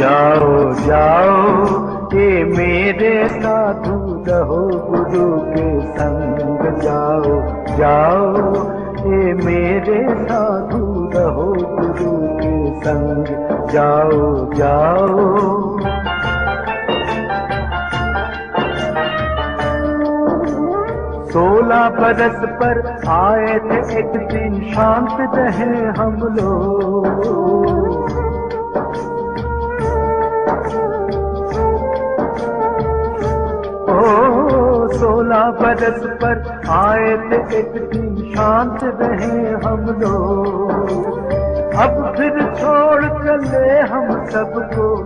जाओ जाओ ये मेरे साधु रहो गुरु के संग जाओ जाओ ये मेरे साधु रहो गुरु के संग जाओ जाओ। सोलह बरस पर आए थे एक दिन शांत रहे हम लोग। सोलह बरस पर आए थे एक दिन शांत रहे हम लोग। अब फिर छोड़ चले हम सबको,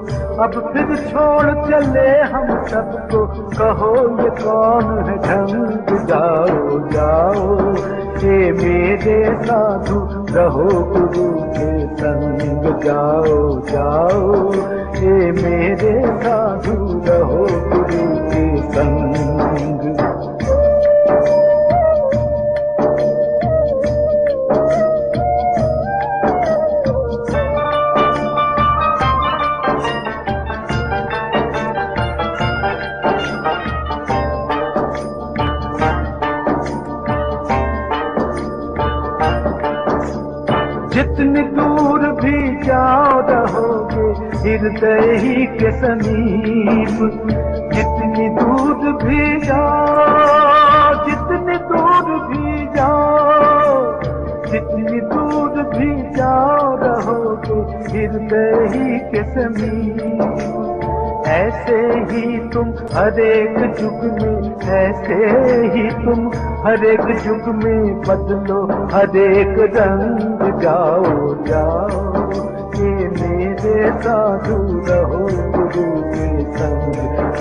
अब फिर छोड़ चले हम सबको। कहो, ये कौन है ढंग? जाओ जाओ ये मेरे साधु, रहो गुरु के संग जाओ जाओ। ये मेरे साधु, रहो गुरु के संग जितनी दूर भी जाओ रहोगे, हृदय ही के समीप। जितनी दूर भी जाओ, जितनी दूर भी जाओ, जितनी दूर भी जाओ रहोगे, हृदय ही के समीप। ऐसे ही तुम हर एक युग में, ऐसे ही तुम हर एक युग में बदलो हर एक रंग जाओ जाओ। ये मेरे साधु रहो गुरु के संग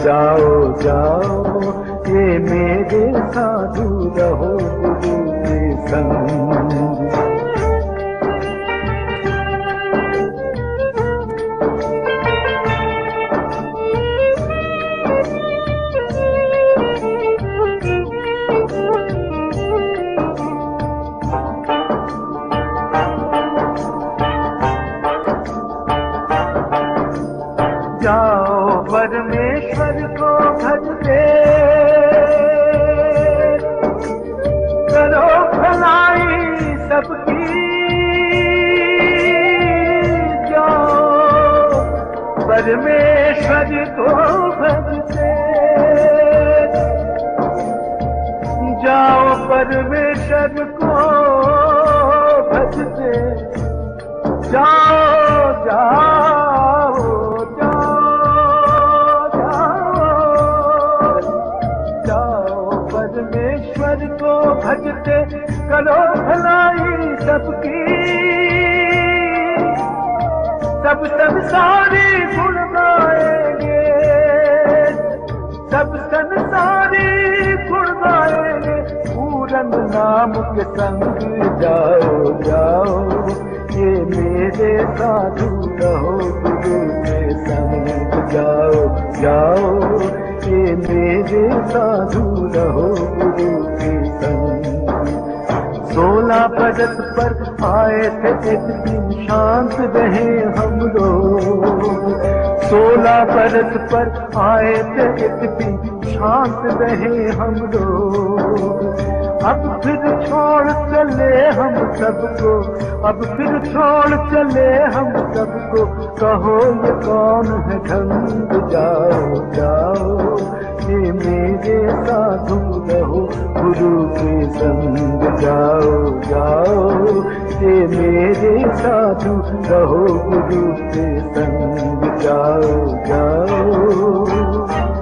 जाओ जाओ। ये मेरे साधु रहो गुरु के संग परमेश्वर को भजते जाओ परमेश्वर को भजते जाओ जाओ जाओ जाओ। जाओ परमेश्वर को भजते करो भलाई सबकी सब संसारी गुण गाएंगे सब संसारी गाएंगे पूरन नाम के संग जाओ जाओ। मेरे साधु संग जाओ जाओ। मेरे साधु सोलह बरस पर आए थे, एक दिन शांत रहे हम लोग। सोलह बरस पर आए थे, एक दिन शांत रहे हम लोग। अब फिर छोड़ चले हम सबको, अब फिर छोड़ चले हम सबको, कहो ये कौन है, ढंग जाओ जाओ। ये मेरे साधु गुरु के संग जाओ जाओ से मेरे साधु रहो गुरु के संग जाओ जाओ।